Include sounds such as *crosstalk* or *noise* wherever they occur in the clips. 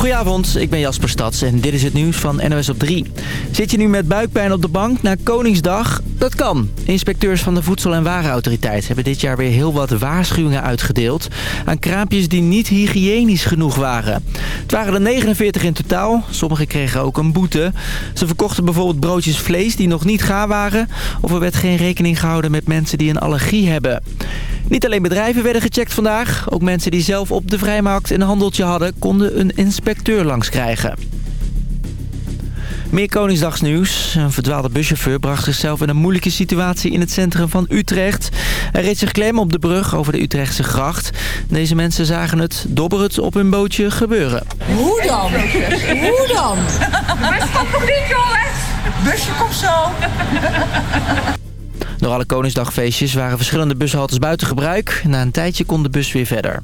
Goedenavond, ik ben Jasper Stads en dit is het nieuws van NOS op 3. Zit je nu met buikpijn op de bank na Koningsdag? Dat kan. Inspecteurs van de Voedsel- en Warenautoriteit hebben dit jaar weer heel wat waarschuwingen uitgedeeld... aan kraampjes die niet hygiënisch genoeg waren. Het waren er 49 in totaal. Sommigen kregen ook een boete. Ze verkochten bijvoorbeeld broodjes vlees die nog niet gaar waren... of er werd geen rekening gehouden met mensen die een allergie hebben. Niet alleen bedrijven werden gecheckt vandaag. Ook mensen die zelf op de vrijmarkt een handeltje hadden... konden een inspecteur langskrijgen. Meer Koningsdagsnieuws. Een verdwaalde buschauffeur bracht zichzelf in een moeilijke situatie in het centrum van Utrecht. Hij reed zich klem op de brug over de Utrechtse gracht. Deze mensen zagen het dobberend op hun bootje gebeuren. Hoe dan? Hoe dan? Bus komt nog niet, jongens. Busje komt zo. Door alle Koningsdagfeestjes waren verschillende bushaltes buiten gebruik. Na een tijdje kon de bus weer verder.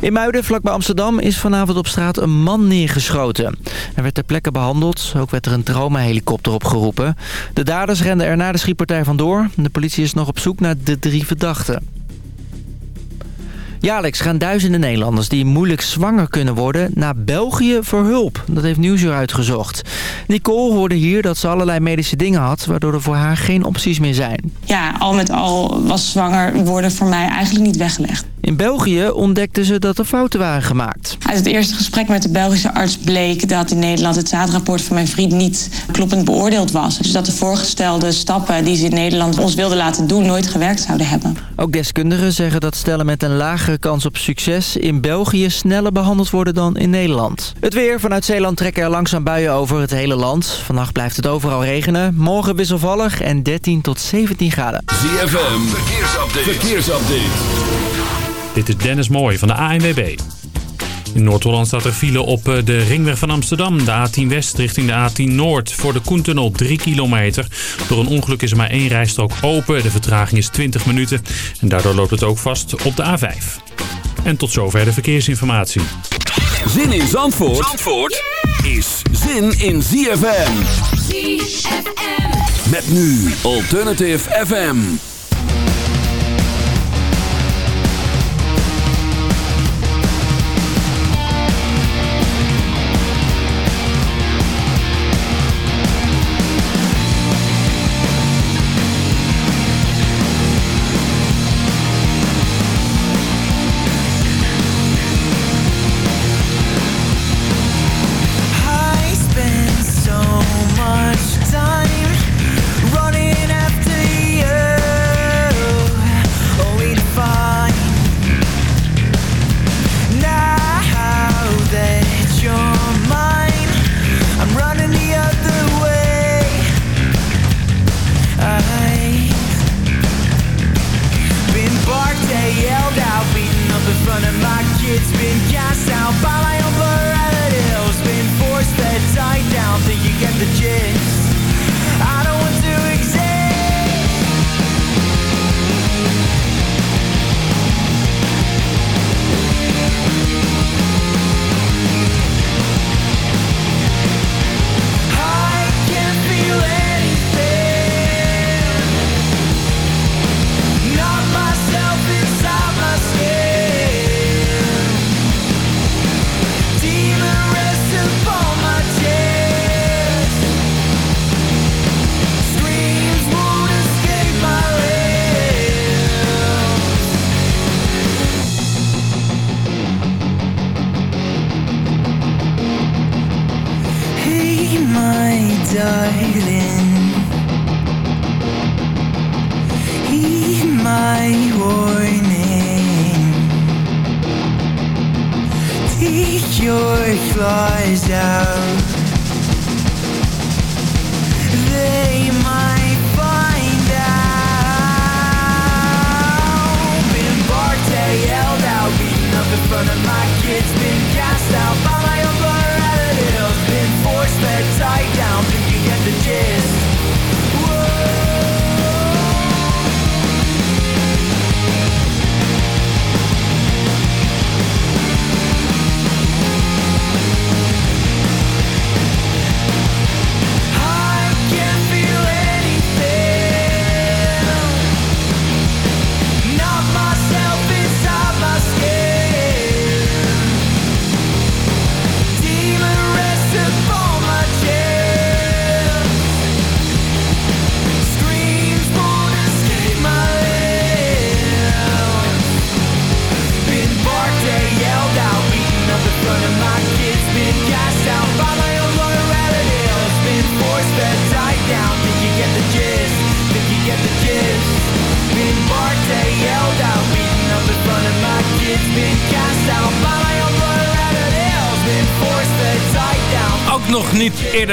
In Muiden, vlakbij Amsterdam, is vanavond op straat een man neergeschoten. Hij werd ter plekke behandeld. Ook werd er een traumahelikopter opgeroepen. De daders renden er na de schietpartij vandoor. De politie is nog op zoek naar de drie verdachten. Jaarlijks gaan duizenden Nederlanders die moeilijk zwanger kunnen worden naar België voor hulp. Dat heeft Nieuwsuur uitgezocht. Nicole hoorde hier dat ze allerlei medische dingen had... waardoor er voor haar geen opties meer zijn. Ja, al met al was zwanger worden voor mij eigenlijk niet weggelegd. In België ontdekten ze dat er fouten waren gemaakt. Uit het eerste gesprek met de Belgische arts bleek dat in Nederland het zaadrapport van mijn vriend niet kloppend beoordeeld was. Dus dat de voorgestelde stappen die ze in Nederland ons wilden laten doen nooit gewerkt zouden hebben. Ook deskundigen zeggen dat stellen met een lagere kans op succes in België sneller behandeld worden dan in Nederland. Het weer vanuit Zeeland trekken er langzaam buien over het hele land. Vannacht blijft het overal regenen. Morgen wisselvallig en 13 tot 17 graden. ZFM, verkeersupdate. verkeersupdate. Dit is Dennis Mooij van de ANWB. In Noord-Holland staat er file op eh, de ringweg van Amsterdam. De A10 West richting de A10 Noord. Voor de Koentunnel 3 kilometer. Door een ongeluk is er maar één rijstrook open. De vertraging is 20 minuten. En daardoor loopt het ook vast op de A5. En tot zover de verkeersinformatie. Zin in Zandvoort, Zandvoort is zin in ZFM. ZFM. Met nu Alternative FM.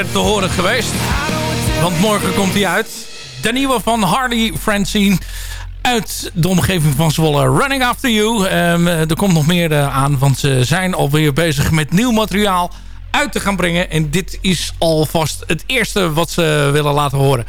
Te horen geweest. Want morgen komt hij uit. De nieuwe van Hardy Francine uit de omgeving van Zwolle. Running After You. Um, er komt nog meer uh, aan, want ze zijn alweer bezig met nieuw materiaal uit te gaan brengen. En dit is alvast het eerste wat ze willen laten horen.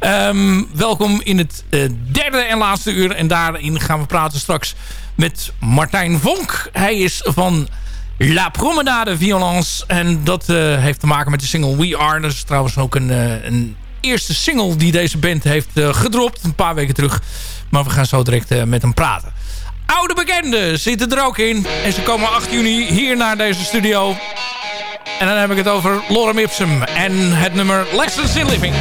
Um, welkom in het uh, derde en laatste uur. En daarin gaan we praten straks met Martijn Vonk. Hij is van La Promenade Violence. En dat uh, heeft te maken met de single We Are. Dat is trouwens ook een, uh, een eerste single die deze band heeft gedropt. Een paar weken terug. Maar we gaan zo direct met hem praten. Oude bekenden zitten er ook in. En ze komen 8 juni hier naar deze studio. En dan heb ik het over Lorem Ipsum en het nummer Lessons in Living.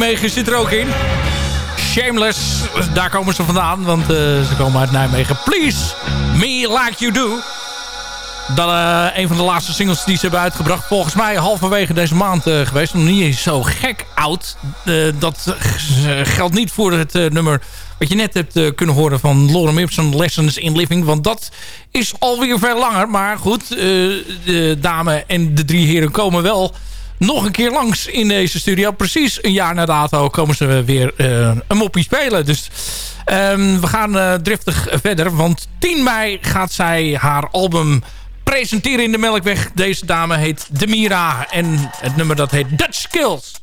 Nijmegen zit er ook in. Shameless, daar komen ze vandaan, want uh, ze komen uit Nijmegen. Please, me like you do. Dat uh, een van de laatste singles die ze hebben uitgebracht. Volgens mij halverwege deze maand uh, geweest. Nog niet zo gek oud. dat geldt niet voor het nummer wat je net hebt kunnen horen van Lorem Ipsum Lessons in Living. Want dat is alweer veel langer. Maar goed, de dame en de drie heren komen wel nog een keer langs in deze studio. Precies een jaar na dato komen ze weer uh, een moppie spelen. Dus um, we gaan uh, driftig verder. Want 10 mei gaat zij haar album presenteren in de Melkweg. Deze dame heet Demira. En het nummer dat heet Dutch Skills.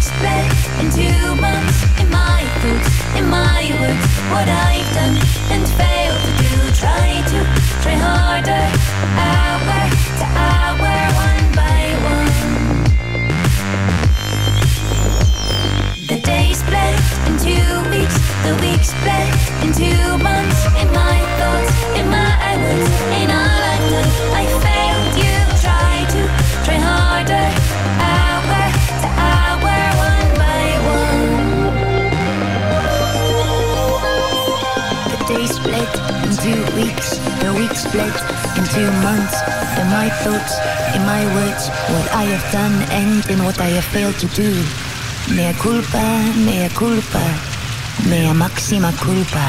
Split better and in my books, in my. What I've done and failed to do. Try to try harder, hour to hour, one by one. The days into weeks, the weeks bled into months in my thoughts. In two months, in my thoughts, in my words, what I have done and in what I have failed to do. Mea culpa, mea culpa, mea maxima culpa.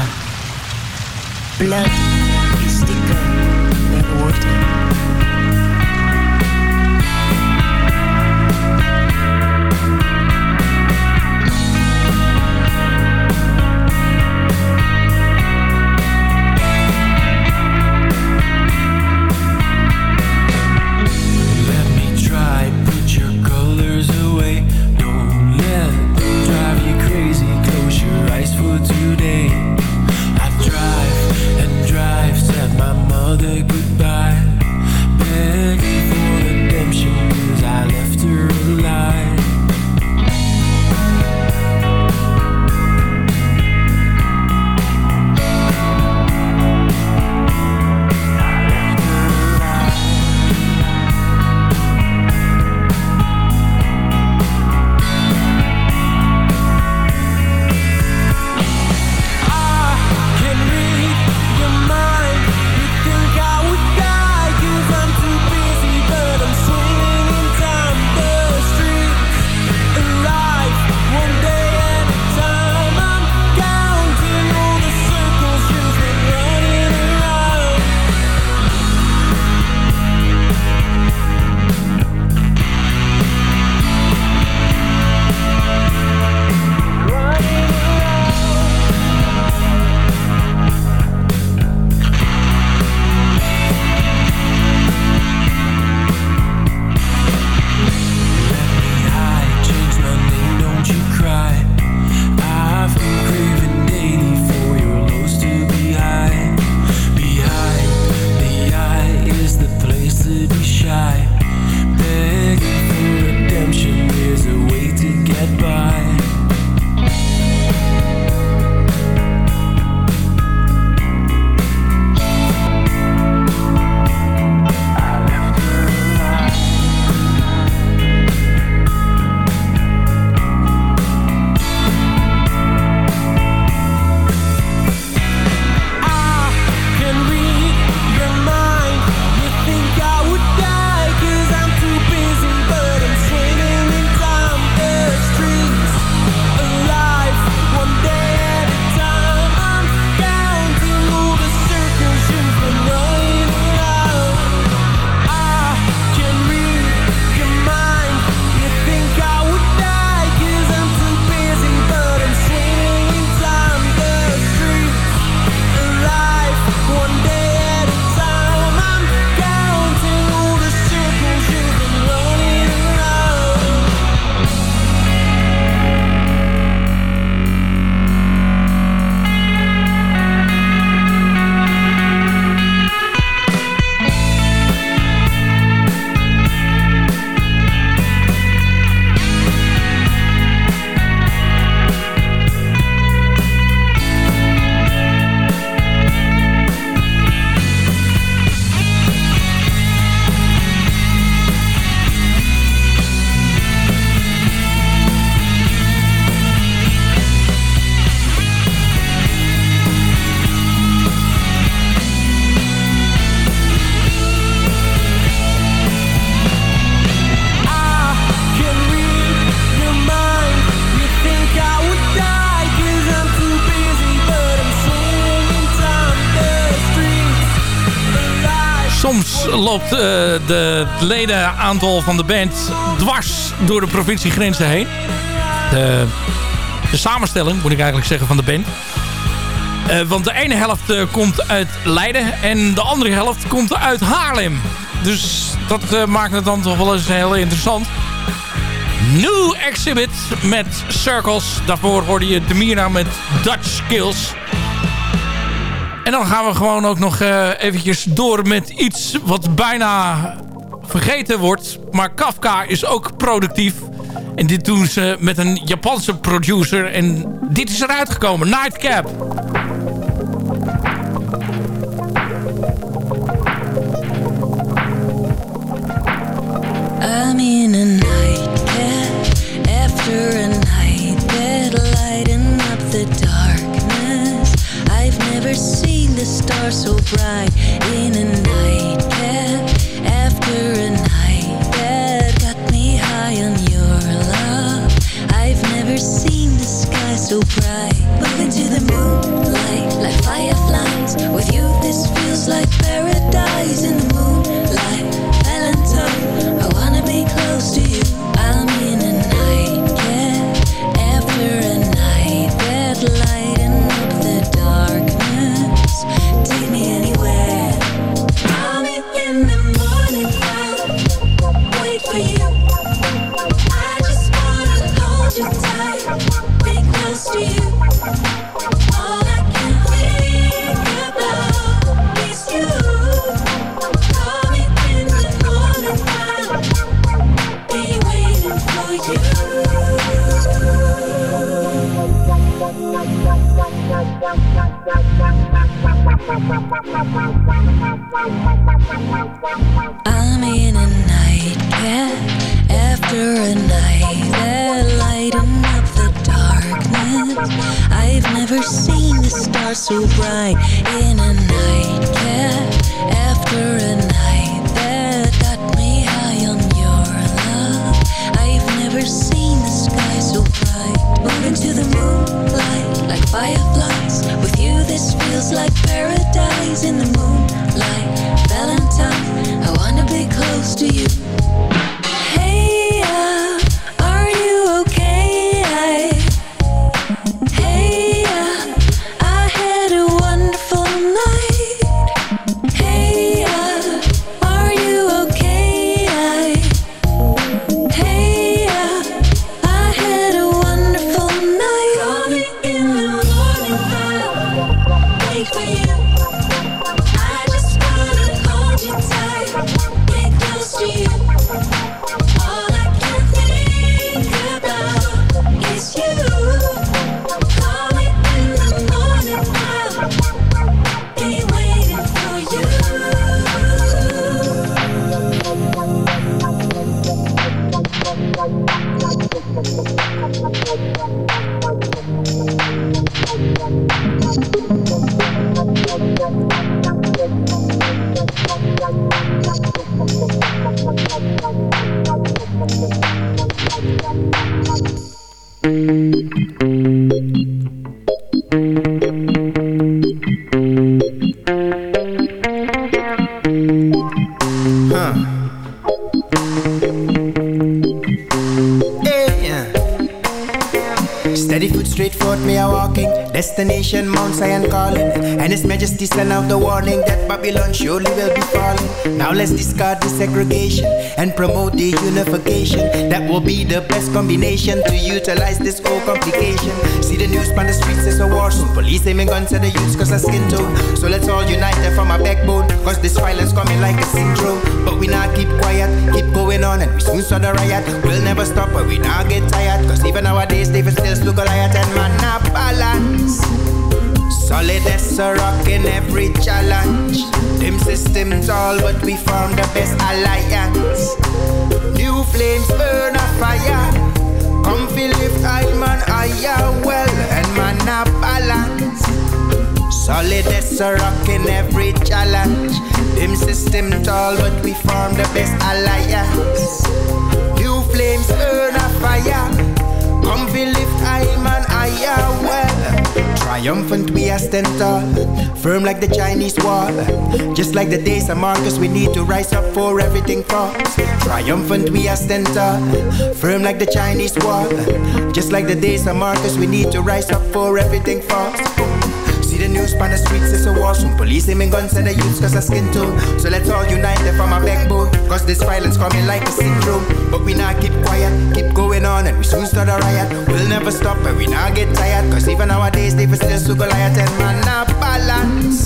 Blood is thicker than water. Loopt uh, de ledenaantal van de band dwars door de provinciegrenzen heen. De, de, samenstelling, moet ik eigenlijk zeggen, van de band. Uh, want de ene helft uh, komt uit Leiden en de andere helft komt uit Haarlem. Dus dat maakt het dan toch wel eens heel interessant. New Exhibit met Circles. Daarvoor hoorde je Demira met Dutch Skills. En dan gaan we gewoon ook nog uh, eventjes door met iets wat bijna vergeten wordt. Maar Kafka is ook productief. En dit doen ze met een Japanse producer. En dit is eruit gekomen. Nightcap. I'm in a nightcap after a the stars so bright in a nightcap And send out the warning that Babylon surely will be falling. Now let's discard the segregation and promote the unification. That will be the best combination to utilize this whole complication. See the news on the streets, it's a war zone. Police aiming guns at the youths cause of skin tone. So let's all unite them from our backbone. Cause this violence coming like a syndrome. But we not keep quiet, keep going on, and we soon saw the riot. We'll never stop, but we not get tired. Cause even nowadays, David still still Goliath and man not balance. Solid as a rock in every challenge. Them systems all, but we found the best alliance. New flames burn a fire. Come feel lift high man higher well and man a balance. Solid as a rock in every challenge. Them system tall, but we form the best alliance. New flames burn a fire. Come feel lift high man higher well. Triumphant we are stand tall, firm like the Chinese wall. Just like the days of Marcus, we need to rise up for everything falls. Triumphant we are stand tall, firm like the Chinese wall. Just like the days of Marcus, we need to rise up for everything falls. The news on the streets, it's a war soon. Police aiming guns at the youths cause of skin tone. So let's all unite them from our backbone. Cause this violence coming like a syndrome. But we not keep quiet, keep going on, and we soon start a riot. We'll never stop, and we not get tired. Cause even nowadays, they still so Goliath and man not balance.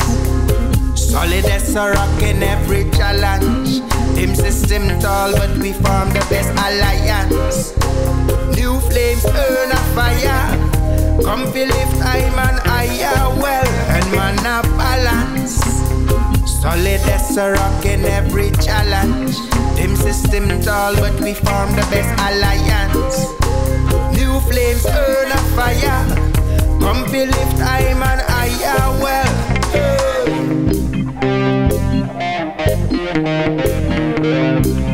Solid as a rock in every challenge. Him system tall, but we form the best alliance. New flames earn a fire. Come feel lift I'm an higher well and man a balance. Solid as a rock in every challenge. Them system tall, but we form the best alliance. New flames earn a fire. Come feel lift I'm an higher well. And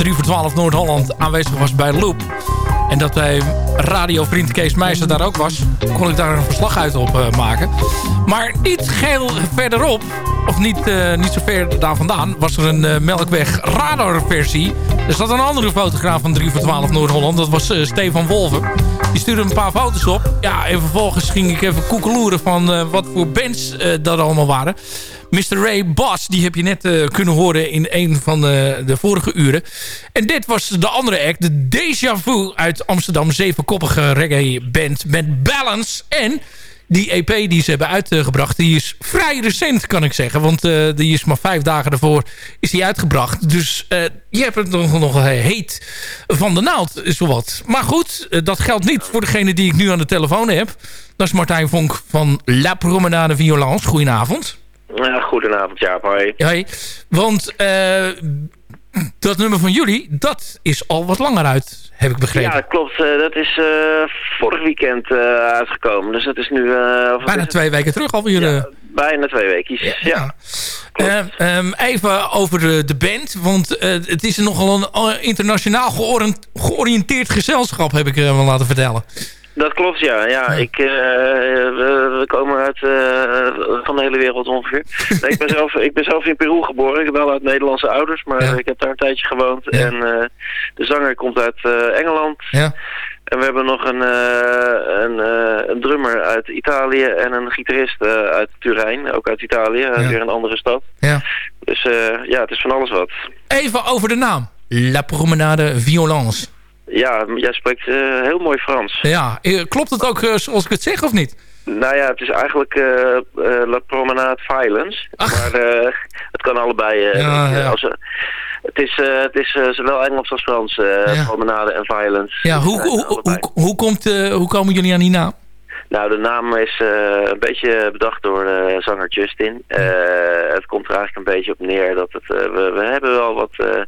3 voor 12 Noord-Holland aanwezig was bij Loop. En dat wij radiovriend Kees Meijzer daar ook was. Kon ik daar een verslag uit op eh, maken. Maar niet geheel verderop, of niet, eh, niet zo ver daar vandaan... was er een eh, Melkweg radarversie. Er zat een andere fotograaf van 3 voor 12 Noord-Holland. Dat was Stefan Wolven. Die stuurde een paar foto's op. Ja, en vervolgens ging ik even koekeloeren van wat voor bands dat allemaal waren. Mr. Ray Boss, die heb je net eh, kunnen horen in een van de, de vorige uren. En dit was de andere act, de Deja Vu uit Amsterdam. Zevenkoppige reggae band met Balance. En die EP die ze hebben uitgebracht, die is vrij recent kan ik zeggen. Want eh, die is maar vijf dagen daarvoor is die uitgebracht. Dus eh, je hebt het nog, nog heet van de naald, zowat. Maar goed, eh, dat geldt niet voor degene die ik nu aan de telefoon heb. Dat is Martijn Vonk van La Promenade Violence. Goedenavond. Ja, goedenavond Jaap, hoi. Hoi. Want eh, dat nummer van jullie, dat is al wat langer uit, heb ik begrepen. Ja, klopt. eh, dat is eh, vorig weekend uitgekomen. Dus dat is nu... Bijna is twee weken terug alweer. Bijna twee weken. Ja. Eh, ehm, even over de, de band. Want het is nogal een internationaal georiënteerd gezelschap, heb ik wel laten vertellen. Dat klopt, ja. ja, Ik, eh, we, we komen uit eh, van de hele wereld ongeveer. *laughs* Nee, ik, ben zelf, ik ben zelf in Peru geboren. Ik ben wel uit Nederlandse ouders, maar ik heb daar een tijdje gewoond. En eh, de zanger komt uit eh, Engeland. Ja. En we hebben nog een, eh, een, eh, een drummer uit Italië en een gitarist eh, uit Turijn, ook uit Italië, uit weer een andere stad. Ja. Dus eh, ja, het is van alles wat. Even over de naam. La Promenade Violence. Ja, jij spreekt eh, heel mooi Frans. Ja, eh, klopt het ook eh, zoals ik het zeg of niet? Nou ja, het is eigenlijk La Promenade Violence. Maar het kan allebei. Ja, ja. Als, het is, het is zowel Engels als Frans, Promenade en Violence. Ja, hoe, hoe, hoe, hoe, komt, hoe komen jullie aan die naam? Nou, de naam is een beetje bedacht door zanger Justin. Het komt er eigenlijk een beetje op neer dat het, we, we hebben wel wat,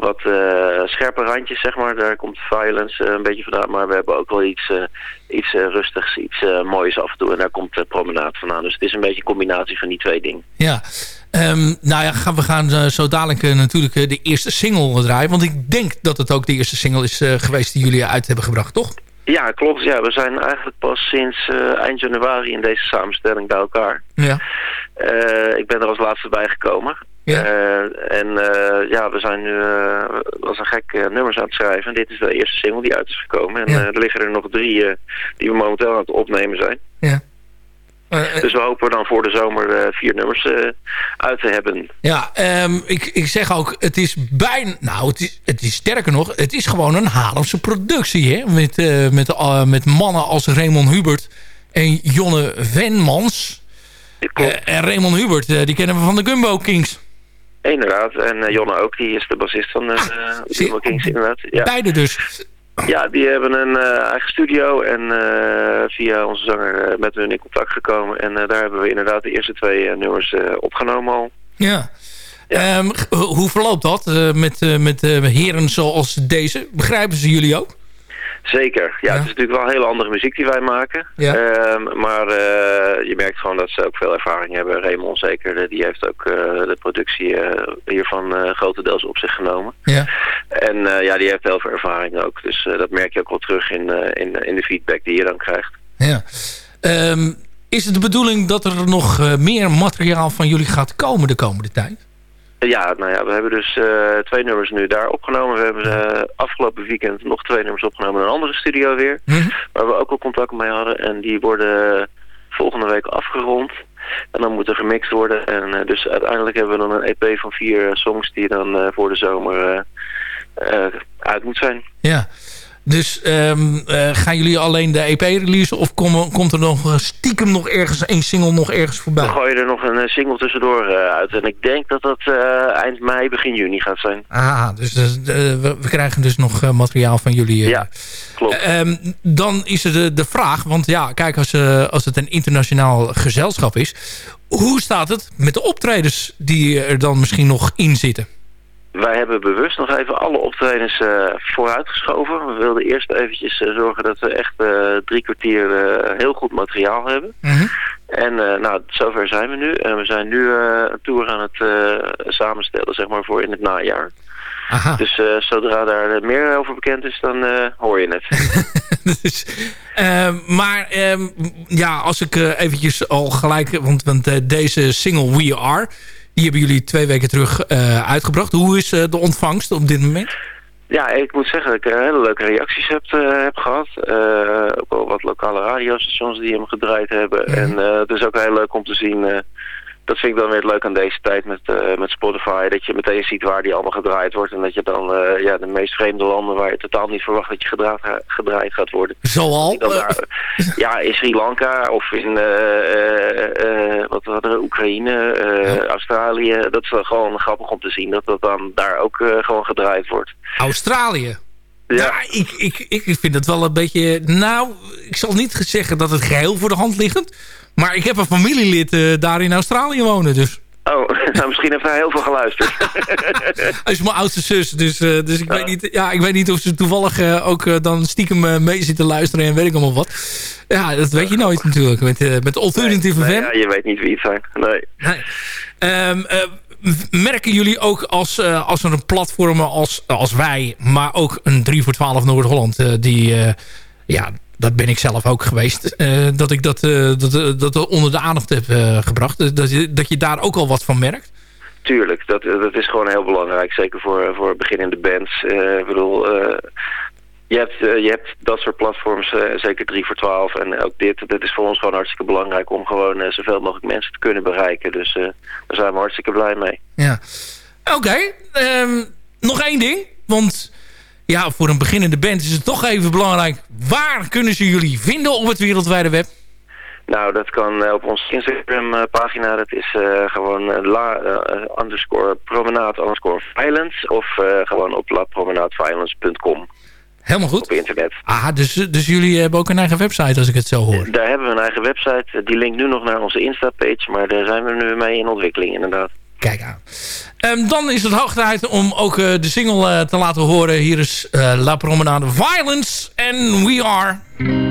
wat eh, scherpe randjes, zeg maar. Daar komt violence eh, een beetje vandaan. Maar we hebben ook wel iets, eh, iets rustigs, iets moois af en toe. En daar komt de promenade vandaan. Dus het is een beetje een combinatie van die twee dingen. Ja. Ehm, nou ja, gaan- we gaan zo dadelijk natuurlijk de eerste single draaien. Want ik denk dat het ook de eerste single is geweest die jullie uit hebben gebracht, toch? Ja, klopt. Ja, we zijn eigenlijk pas sinds eind januari in deze samenstelling bij elkaar. Ja. Ik ben er als laatste bij gekomen. Eh, en eh, ja, we zijn nu uh, als een gek nummers aan het schrijven. En dit is de eerste single die uit is gekomen. En er liggen er nog drie die we momenteel aan het opnemen zijn. Ja. dus we hopen dan voor de zomer vier nummers uit te hebben. Ja, ehm, ik, ik zeg ook, het is bijna... Nou, het is, het is sterker nog, het is gewoon een Haarlemse productie. Hè? Met, met, met mannen als Raymond Hubert en Jonne Venmans. en Raymond Hubert, die kennen we van de Gumbo Kings. Inderdaad, en uh, Jonne ook, die is de bassist van de uh, Kings inderdaad. Ja. Beide dus? Ja, die hebben een uh, eigen studio en uh, via onze zanger met hun in contact gekomen. En daar hebben we inderdaad de eerste twee nummers opgenomen al. Ja. ja. Um, hoe verloopt dat met, met heren zoals deze? Begrijpen ze jullie ook? Zeker. Ja, het is natuurlijk wel een hele andere muziek die wij maken. Ja. Ehm, maar uh, je merkt gewoon dat ze ook veel ervaring hebben. Raymond zeker, die heeft ook uh, de productie uh, hiervan grotendeels op zich genomen. Ja. En ja, die heeft heel veel ervaring ook. Dus dat merk je ook wel terug in, in, in de feedback die je dan krijgt. Ja. Um, is het de bedoeling dat er nog meer materiaal van jullie gaat komen de komende tijd? Ja, nou ja, we hebben dus uh, twee nummers nu daar opgenomen. We hebben uh, afgelopen weekend nog twee nummers opgenomen in een andere studio weer. Mm -hmm. Waar we ook al contact mee hadden. En die worden volgende week afgerond. En dan moet er gemixt worden. En uh, dus uiteindelijk hebben we dan een EP van vier songs die dan voor de zomer uit moet zijn. Ja. Dus um, uh, gaan jullie alleen de EP releasen of kom, komt er nog stiekem nog ergens een single nog ergens voorbij? We gooien er nog een single tussendoor uh, uit. En ik denk dat dat uh, eind mei, begin juni gaat zijn. Ah, dus we, we, krijgen dus nog materiaal van jullie. ja, klopt. Um, dan is er de, de vraag, want ja, kijk, als, als het een internationaal gezelschap is... hoe staat het met de optredens die er dan misschien nog in zitten? Wij hebben bewust nog even alle optredens uh, vooruitgeschoven. We wilden eerst eventjes uh, zorgen dat we echt uh, drie kwartier heel goed materiaal hebben. Mm -hmm. En nou, zover zijn we nu. En we zijn nu een tour aan het samenstellen, zeg maar, voor in het najaar. Aha. Dus zodra daar meer over bekend is, dan hoor je het. *laughs* dus, maar ja, als ik eventjes al gelijk... Want, want deze single We Are... Die hebben jullie twee weken terug uh, uitgebracht. Hoe is uh, de ontvangst op dit moment? Ja, ik moet zeggen dat ik hele leuke reacties heb, uh, heb gehad. ook wel wat lokale radiostations die hem gedraaid hebben. Mhm. En het is ook heel leuk om te zien dat vind ik dan weer het leuk aan deze tijd met, uh, met Spotify. Dat je meteen ziet waar die allemaal gedraaid wordt. En dat je dan uh, ja, de meest vreemde landen waar je totaal niet verwacht dat je gedraaid, gedraaid gaat worden. Zoal? Daar, ja, in Sri Lanka of in wat hadden Oekraïne, ja. Australië. Dat is wel gewoon grappig om te zien dat dat dan daar ook gewoon gedraaid wordt. Australië? Ja, ja ik, ik, ik vind het wel een beetje... Nou, ik zal niet zeggen dat het geheel voor de hand liggend... Maar ik heb een familielid uh, daar in Australië wonen, dus... Oh, *laughs* nou, misschien heeft hij heel veel geluisterd. *laughs* hij is mijn oudste zus, dus, uh, dus ik, oh. weet niet, ja, ik weet niet of ze toevallig uh, ook dan stiekem mee zitten luisteren en weet ik allemaal wat. Ja, dat weet je nooit natuurlijk, met, met alternatieve nee, ja, je weet niet wie het zijn, nee. nee. Um, merken jullie ook als, als er een platformen als, als wij, maar ook een 3 voor 12 Noord-Holland, die ja, dat ben ik zelf ook geweest. Uh, dat ik dat, uh, dat, dat onder de aandacht heb gebracht. Dat je, dat je daar ook al wat van merkt. Tuurlijk, dat, dat is gewoon heel belangrijk. Zeker voor, voor beginnende bands. ik bedoel, je, hebt, je hebt dat soort platforms, zeker 3 voor 12. En ook dit, dat is voor ons gewoon hartstikke belangrijk... om gewoon zoveel mogelijk mensen te kunnen bereiken. Dus daar zijn we hartstikke blij mee. Ja, oké. Okay. Um, nog één ding, want ja, voor een beginnende band is het toch even belangrijk. Waar kunnen ze jullie vinden op het wereldwijde web? Nou, dat kan op onze Instagram pagina. Dat is uh, gewoon la uh, underscore promenade underscore violence. Of gewoon op lapromenadeviolence.com. Helemaal goed. Op internet. Ah, dus, dus jullie hebben ook een eigen website als ik het zo hoor. Daar hebben we een eigen website. Die linkt nu nog naar onze Insta-page. Maar daar zijn we nu mee in ontwikkeling inderdaad. Kijk aan. Um, dan is het hoog tijd om ook uh, de single uh, te laten horen. Hier is uh, La Promenade Violence and We Are...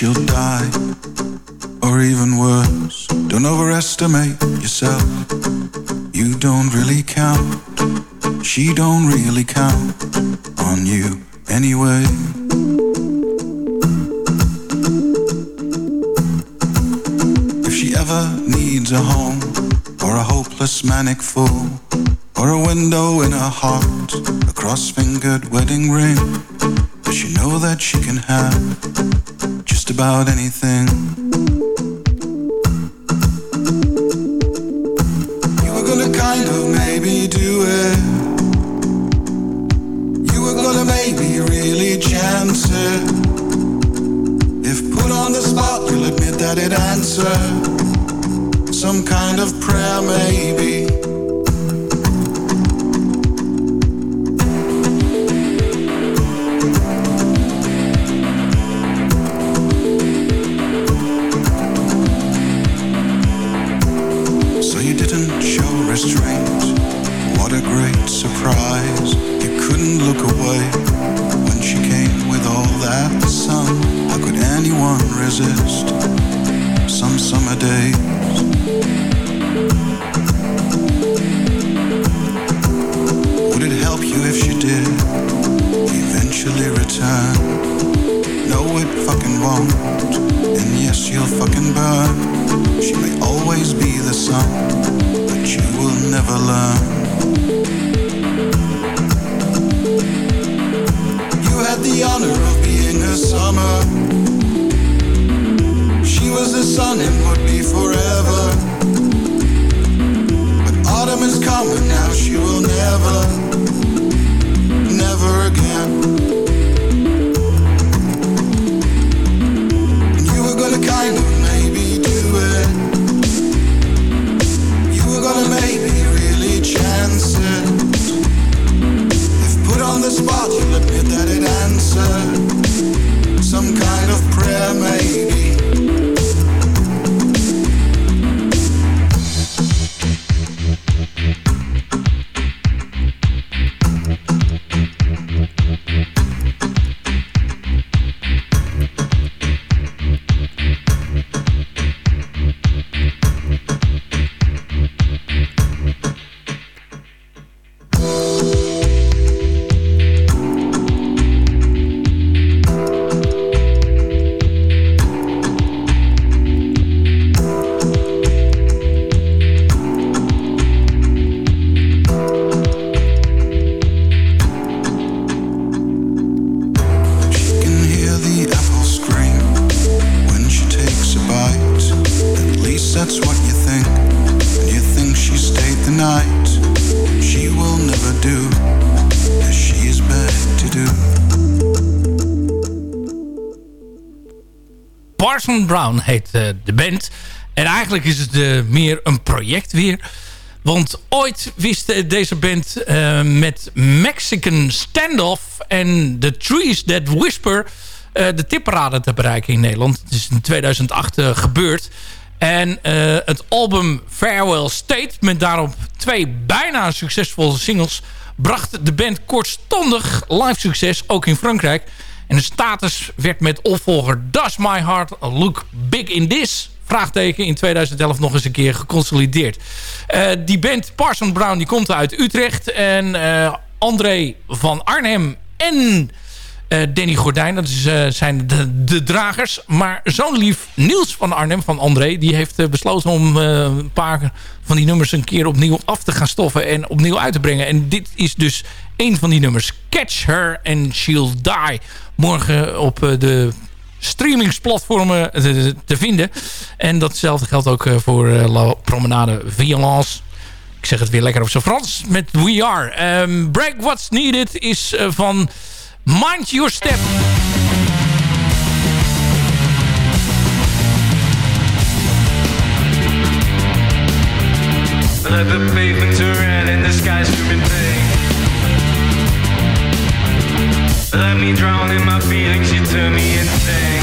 she'll die. Had the honor of being her summer. She was the sun and would be forever. But autumn is coming now, she will never, never again. And you were gonna kind of maybe do it. You were gonna maybe really chance it. Put on the spot, you'll admit that it answered some kind of prayer, maybe. Brown heet eh, de band. En eigenlijk is het eh, meer een project weer. Want ooit wist eh, deze band met Mexican Standoff en The Trees That Whisper... de tipparade te bereiken in Nederland. Het is in 2008 eh, gebeurd. En het album Farewell State... met daarop twee bijna succesvolle singles... bracht de band kortstondig live succes, ook in Frankrijk... En de status werd met opvolger Does My Heart Look Big in This? Vraagteken in 2011 nog eens een keer geconsolideerd. Eh, die band Parson Brown die komt uit Utrecht. En eh, André van Arnhem en Danny Gordijn. Dat is, eh, zijn de, de dragers. Maar zo'n lief Niels van Arnhem, van André... die heeft eh, besloten om eh, een paar van die nummers... een keer opnieuw af te gaan stoffen en opnieuw uit te brengen. En dit is dus een van die nummers. Catch Her and She'll Die. Morgen op eh, de streamingsplatformen te, vinden. En datzelfde geldt ook eh, voor eh, Promenade Violence. Ik zeg het weer lekker op zijn Frans. Met We Are. Ehm, Break What's Needed is eh, van Mind Your Step. Let the pavement turn and the sky screaming pain. Let me drown in my feelings, you turn me insane.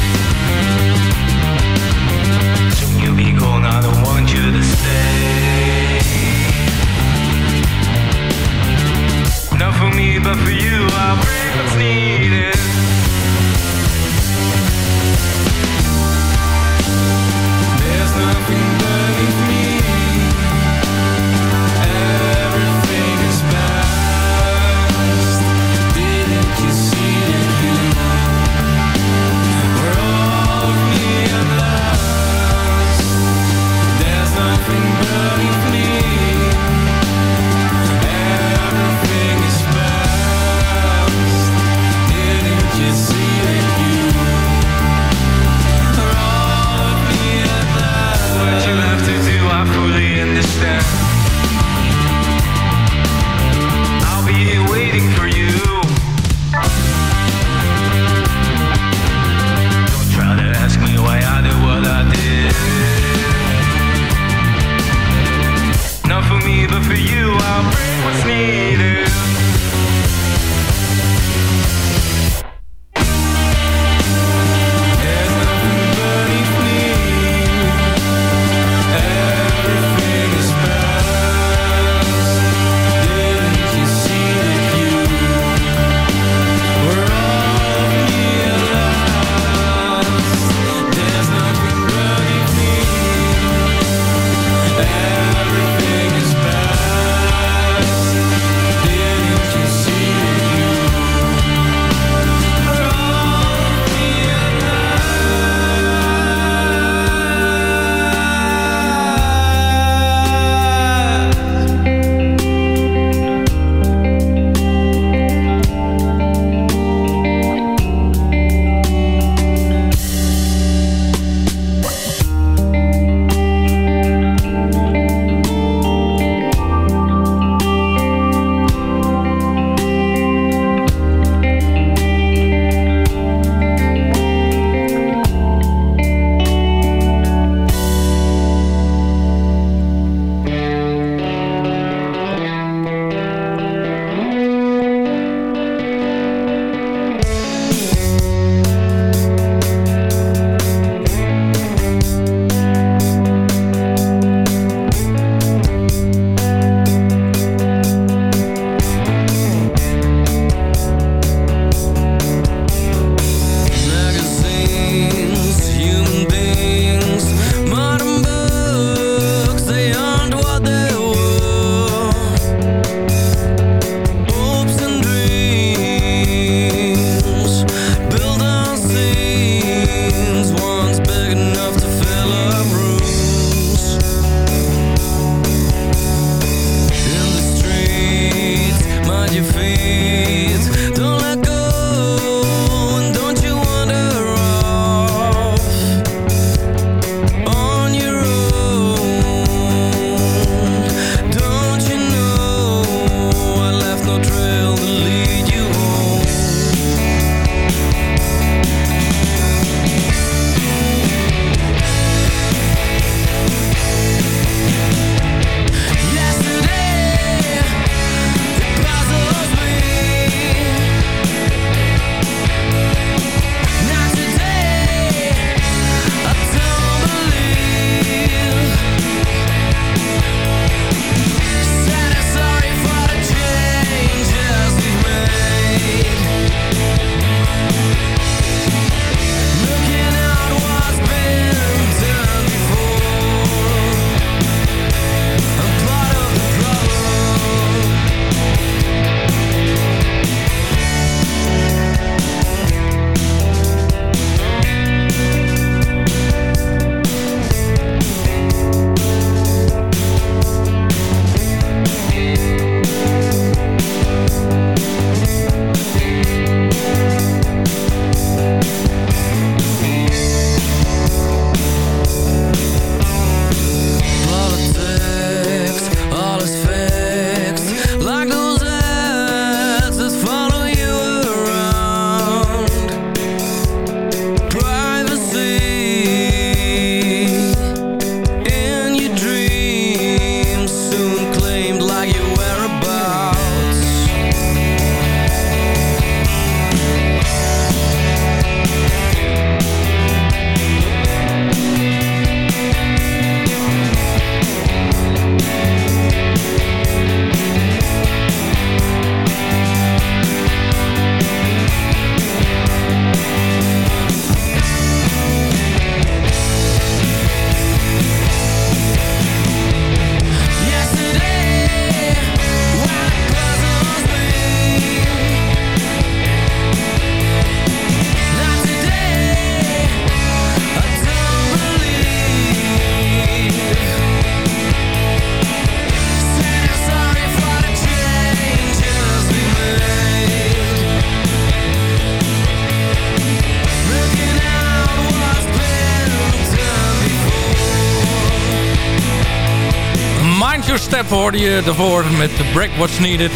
Step hoorde je daarvoor met Break What's Needed.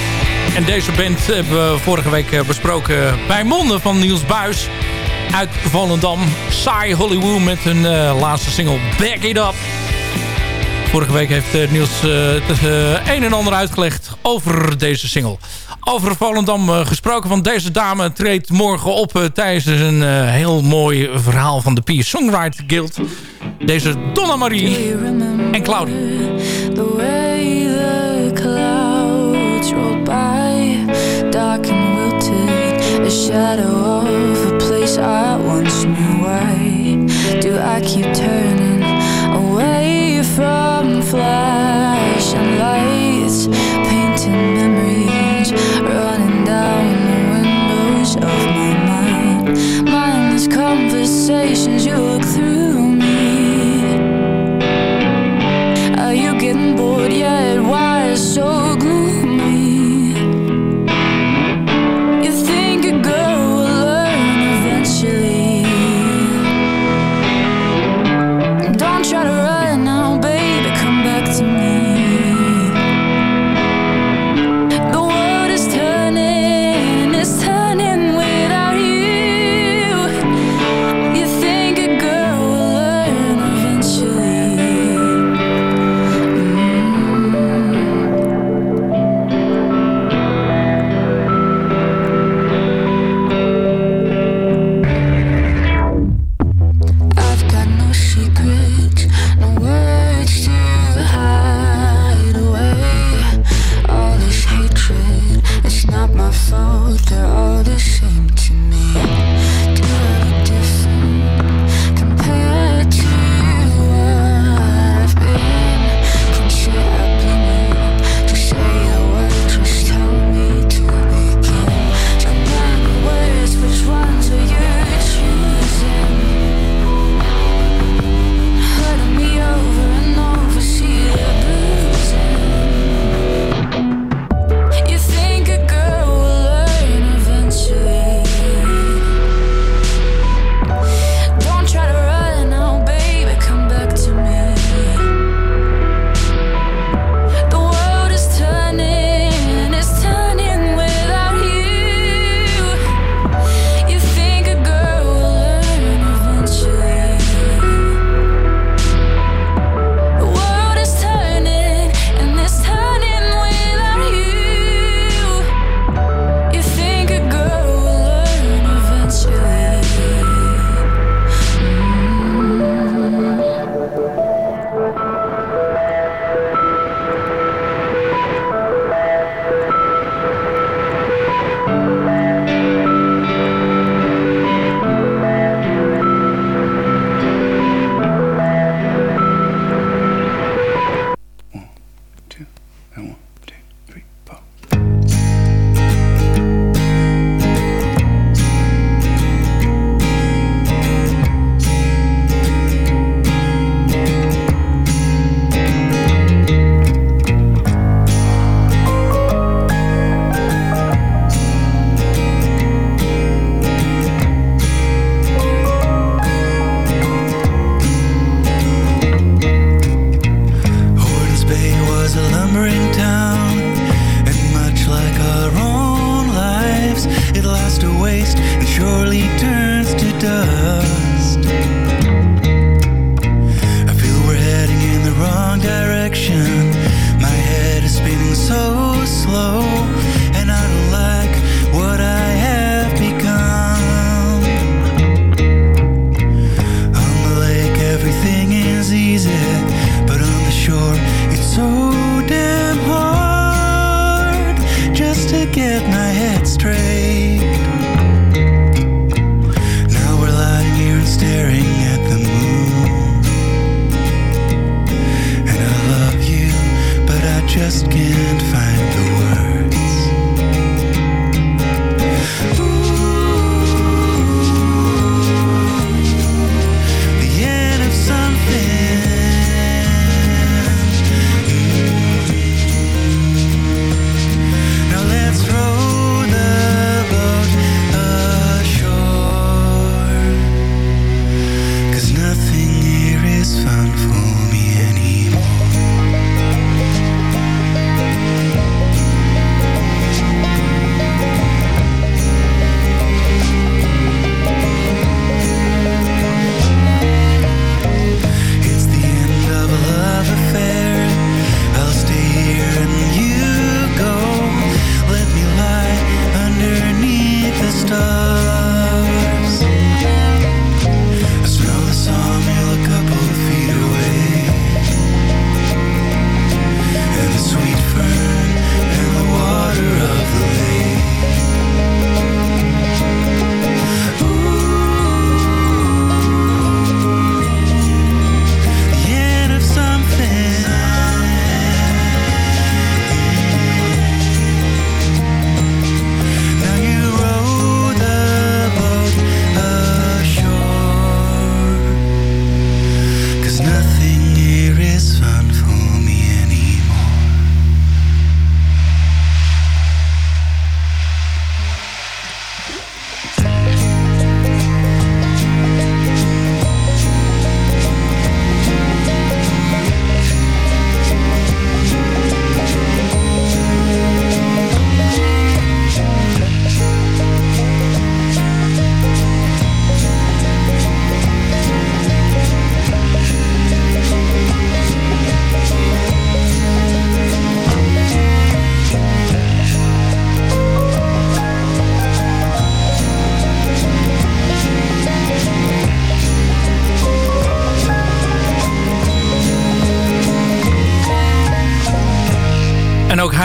En deze band hebben we vorige week eh, besproken bij monden van Niels Buis uit Volendam. Saai Hollywood met hun eh, laatste single Back It Up. Vorige week heeft eh, Niels het een en ander uitgelegd over deze single. Over Volendam gesproken, want deze dame treedt morgen op... tijdens een heel mooi verhaal van de Peer Songwriter Guild. Deze Donna Marie en Claudia.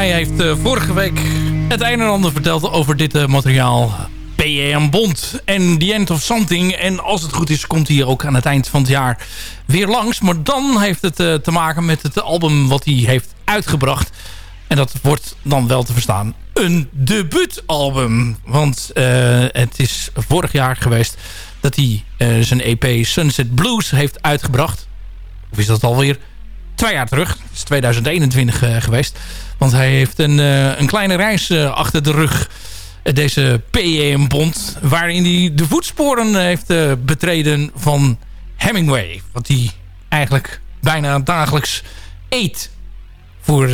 Hij heeft uh, vorige week het een en ander verteld over dit uh, materiaal. PM Bond en The End of Something. En als het goed is, komt hij ook aan het eind van het jaar weer langs. Maar dan heeft het uh, te maken met het album wat hij heeft uitgebracht. En dat wordt dan wel te verstaan een debuutalbum. Want het is vorig jaar geweest dat hij zijn EP Sunset Blues heeft uitgebracht. Of is dat alweer twee jaar terug? Het is 2021 geweest. Want hij heeft een, uh, een kleine reis uh, achter de rug. Deze PEM-bond. Waarin hij de voetsporen heeft betreden van Hemingway. Wat hij eigenlijk bijna dagelijks eet. Voor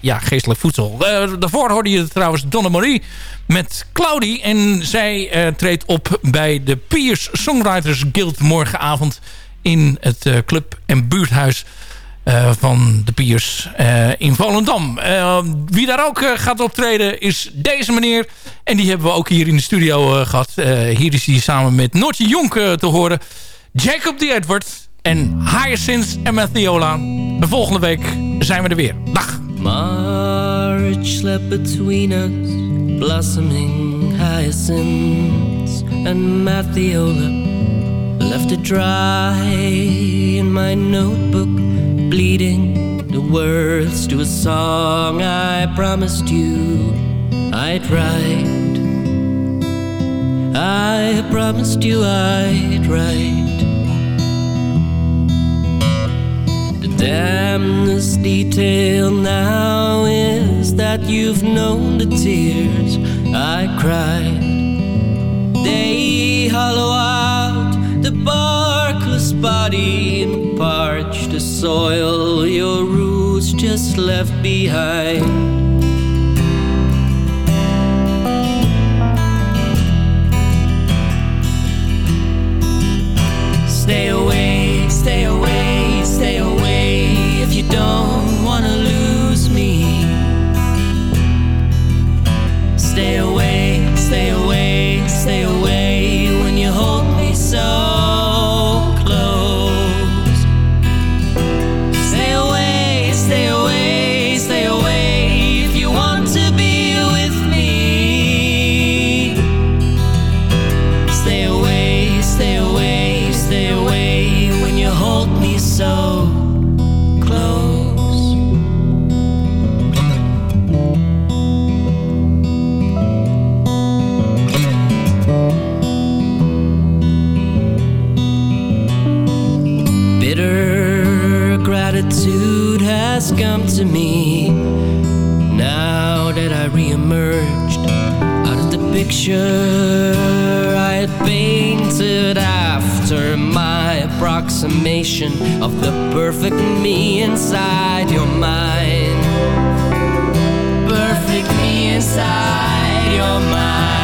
ja, geestelijk voedsel. daarvoor hoorde je trouwens Donna Marie met Claudie. En zij treedt op bij de Piers Songwriters Guild morgenavond. In het club- en buurthuis uh, van de Piers uh, in Volendam. Uh, wie daar ook gaat optreden is deze meneer. En die hebben we ook hier in de studio gehad. hier is hij samen met Noortje Jonk te horen. Jacob D. Edward en Hyacinth en Mathiola. De volgende week zijn we er weer. Dag. Between us. Blossoming and. Left it dry in my notebook. Bleeding the words to a song I promised you I'd write. I promised you I'd write. The damnedest detail now is that you've known the tears I cried. They hollow out body and the soil your roots just left behind. Come to me now that I re-emerged out of the picture I had painted after my approximation of the perfect me inside your mind. Perfect me inside your mind.